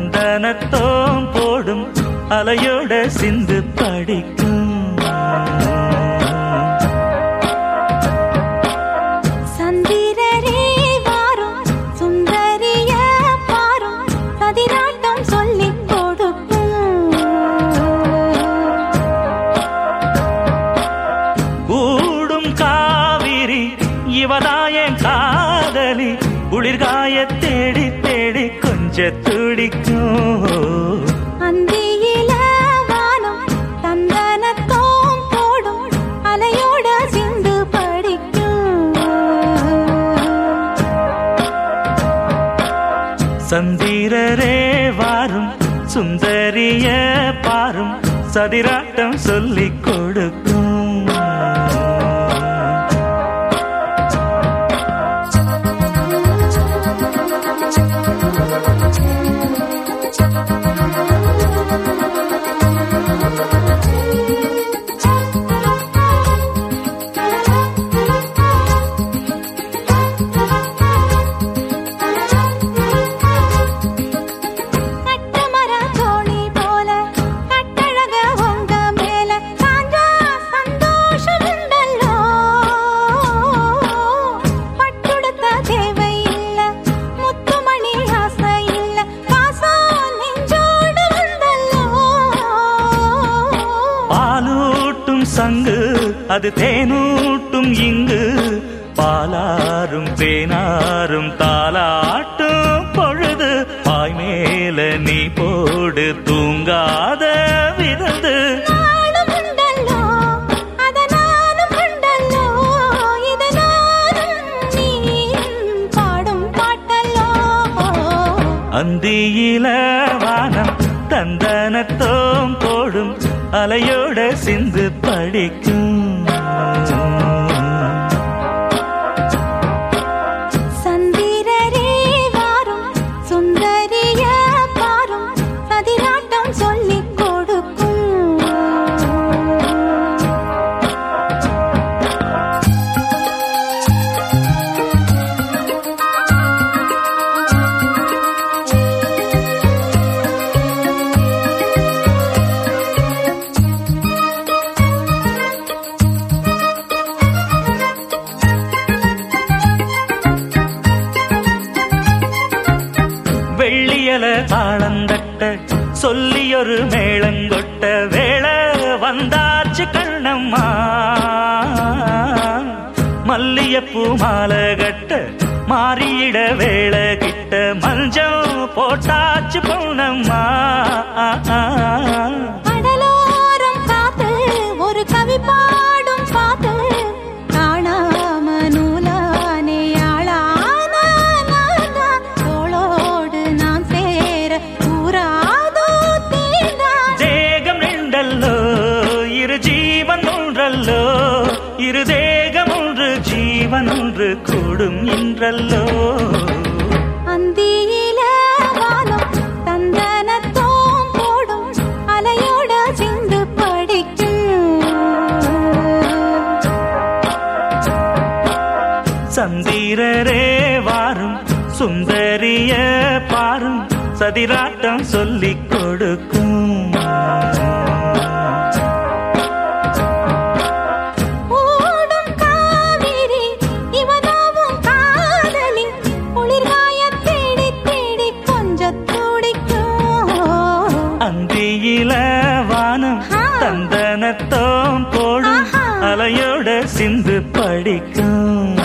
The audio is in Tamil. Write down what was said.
சந்தனத்தோம் போடும் அலையோட சிந்து படிக்கும். கொஞ்ச துடிக்கும். அந்தியில வானம் தந்தனத்தோம் போடும் அலையோட சிந்து படிக்கும். சந்திரரே வாரும் சுந்தரிய பாரும் சதிராட்டம் சொல்லிக் கொடுக்கும். சங்கு அது தேனூட்டும் இங்கு. பாலாரும் தேனாரும் தாலாட்டும் பொழுது பாய் மேல நீ போடு தூங்காத விருந்து அந்தியில வானம் தந்தனத்தோம் போடும் அலையோட சிந்து படிக்கும். தாளந்தட்ட சொல்லியொரு மேளங்கொட்ட வேளை வந்தாச்சு கண்ணம்மா. மல்லியப்பூ மாலை கட்ட மாறியிட வேளை கிட்ட மஞ்சள் போட்டாச்சு பொண்ணம்மா ஜீவன் ஒன்று கூடும் என்றல்லோ. சந்திரரே வாரும் சுந்தரிய பாரும் சதிராட்டம் சொல்லிக் கொடுக்கும். தந்தனத்தோம் போடும். அலையோட சிந்து படிக்கும்